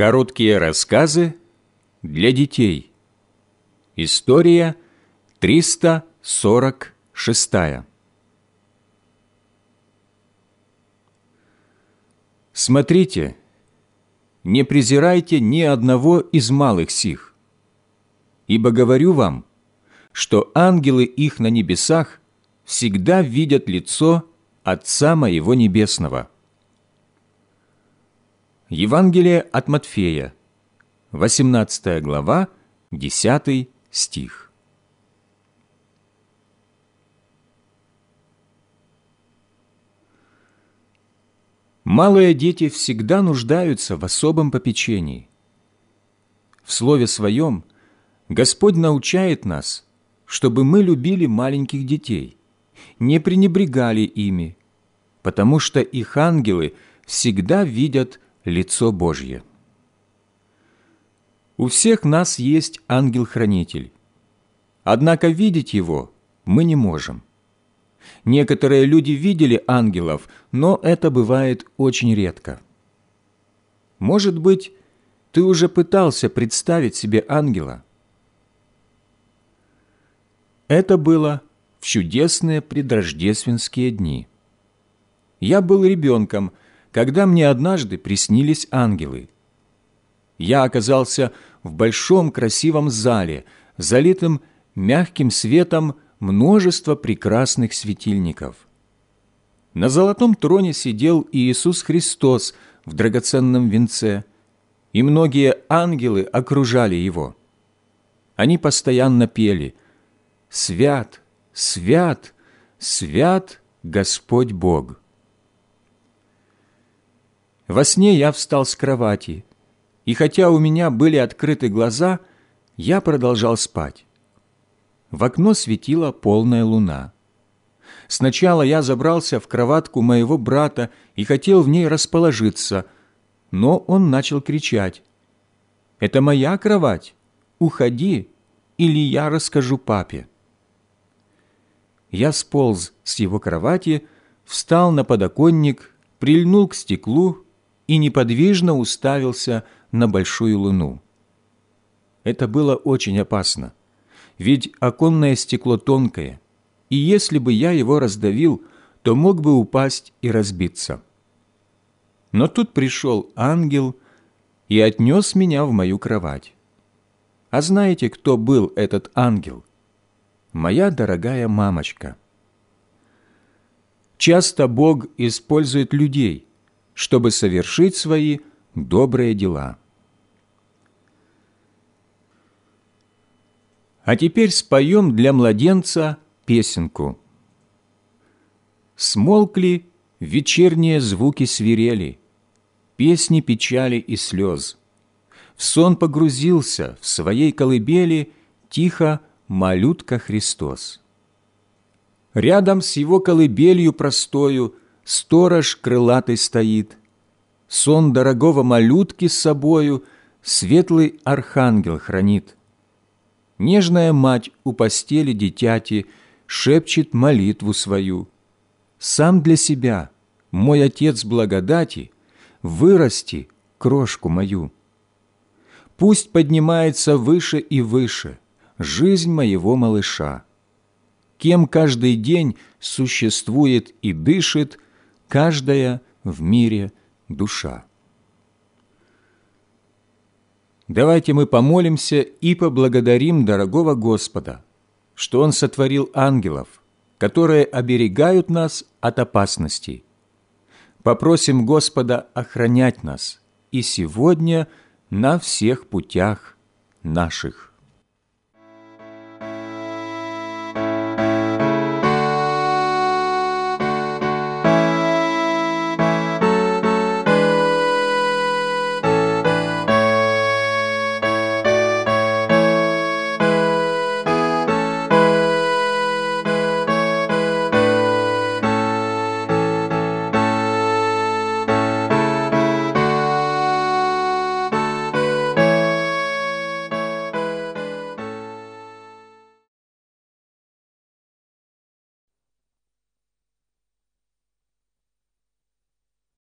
Короткие рассказы для детей. История 346. Смотрите, не презирайте ни одного из малых сих, ибо говорю вам, что ангелы их на небесах всегда видят лицо Отца Моего Небесного. Евангелие от Матфея, 18 глава, 10 стих. Малые дети всегда нуждаются в особом попечении. В Слове Своем Господь научает нас, чтобы мы любили маленьких детей, не пренебрегали ими, потому что их ангелы всегда видят лицо Божье. У всех нас есть ангел-хранитель, однако видеть его мы не можем. Некоторые люди видели ангелов, но это бывает очень редко. Может быть, ты уже пытался представить себе ангела? Это было в чудесные предрождественские дни. Я был ребенком, когда мне однажды приснились ангелы. Я оказался в большом красивом зале, залитым мягким светом множества прекрасных светильников. На золотом троне сидел Иисус Христос в драгоценном венце, и многие ангелы окружали Его. Они постоянно пели «Свят, свят, свят Господь Бог». Во сне я встал с кровати, и хотя у меня были открыты глаза, я продолжал спать. В окно светила полная луна. Сначала я забрался в кроватку моего брата и хотел в ней расположиться, но он начал кричать. «Это моя кровать! Уходи, или я расскажу папе!» Я сполз с его кровати, встал на подоконник, прильнул к стеклу и неподвижно уставился на большую луну. Это было очень опасно, ведь оконное стекло тонкое, и если бы я его раздавил, то мог бы упасть и разбиться. Но тут пришел ангел и отнес меня в мою кровать. А знаете, кто был этот ангел? Моя дорогая мамочка. Часто Бог использует людей – чтобы совершить свои добрые дела. А теперь споем для младенца песенку. Смолкли вечерние звуки свирели, Песни печали и слез. В сон погрузился в своей колыбели Тихо малютка Христос. Рядом с его колыбелью простою сторож крылатый стоит, сон дорогого малютки с собою светлый архангел хранит. Нежная мать у постели дитяти шепчет молитву свою. Сам для себя, мой Отец благодати, вырасти крошку мою. Пусть поднимается выше и выше жизнь моего малыша. Кем каждый день существует и дышит – каждая в мире душа. Давайте мы помолимся и поблагодарим дорогого Господа, что Он сотворил ангелов, которые оберегают нас от опасностей. Попросим Господа охранять нас и сегодня на всех путях наших.